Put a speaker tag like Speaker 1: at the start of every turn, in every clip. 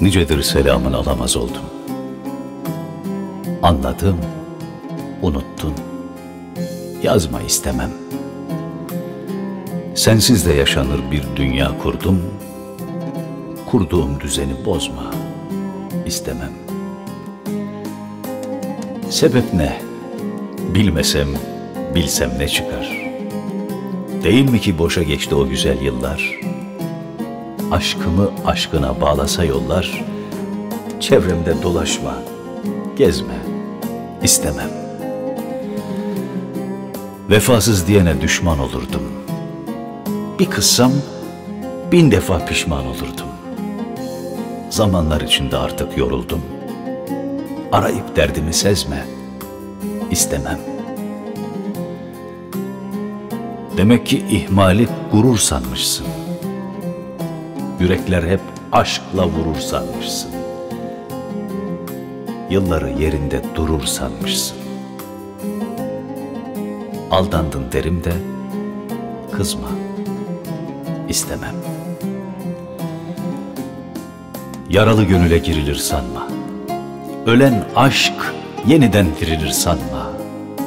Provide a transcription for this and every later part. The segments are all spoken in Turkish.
Speaker 1: Nicedir selamın alamaz oldum. Anladım, unuttun. Yazma istemem. Sensiz de yaşanır bir dünya kurdum. Kurduğum düzeni bozma istemem. Sebep ne? Bilmesem, bilsem ne çıkar? Değil mi ki boşa geçti o güzel yıllar? Aşkımı aşkına bağlasa yollar, çevremde dolaşma, gezme, istemem. Vefasız diyene düşman olurdum. Bir kızsam bin defa pişman olurdum. Zamanlar içinde artık yoruldum. Arayıp derdimi sezme, istemem. Demek ki ihmali gurur sanmışsın. Yürekler hep aşkla vurur sanmışsın. Yılları yerinde durur sanmışsın. Aldandın derim de kızma, istemem. Yaralı gönüle girilir sanma. Ölen aşk yeniden dirilir sanma.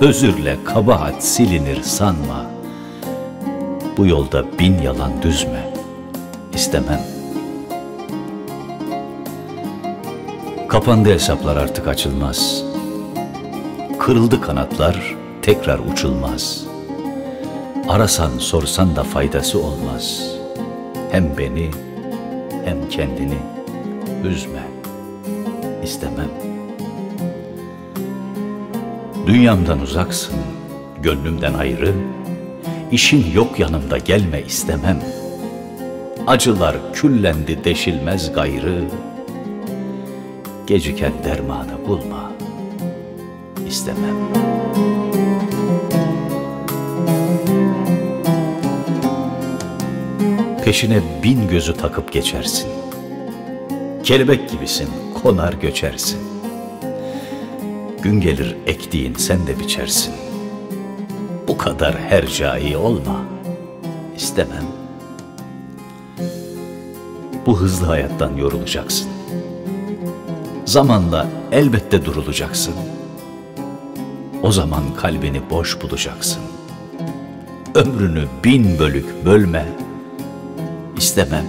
Speaker 1: Özürle kabahat silinir sanma. Bu yolda bin yalan düzme, istemem. Kapandı hesaplar artık açılmaz. Kırıldı kanatlar tekrar uçulmaz. Arasan sorsan da faydası olmaz. Hem beni hem kendini üzme, istemem. Dünyamdan uzaksın, gönlümden ayrı, işin yok yanımda gelme istemem. Acılar küllendi deşilmez gayrı, geciken dermanı bulma, istemem. Peşine bin gözü takıp geçersin. Kelebek gibisin, konar göçersin. Gün gelir ektiğin sen de biçersin. Bu kadar hercai olma, istemem. Bu hızlı hayattan yorulacaksın. Zamanla elbette durulacaksın. O zaman kalbini boş bulacaksın. Ömrünü bin bölük bölme, istemem.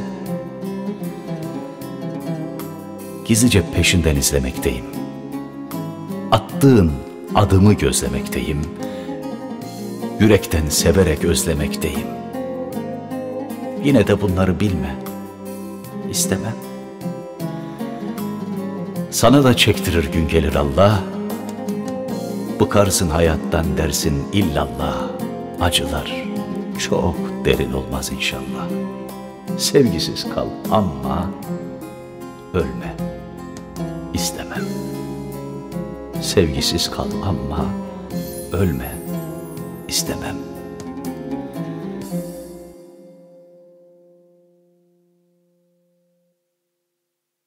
Speaker 1: Gizlice peşinden izlemekteyim. Attığın adımı gözlemekteyim. Yürekten severek özlemekteyim. Yine de bunları bilme. İstemem. Sana da çektirir gün gelir Allah. Bıkarsın hayattan dersin illallah. Acılar çok derin olmaz inşallah. Sevgisiz kal ama ölme istemem. Sevgisiz kal ama ölme istemem.''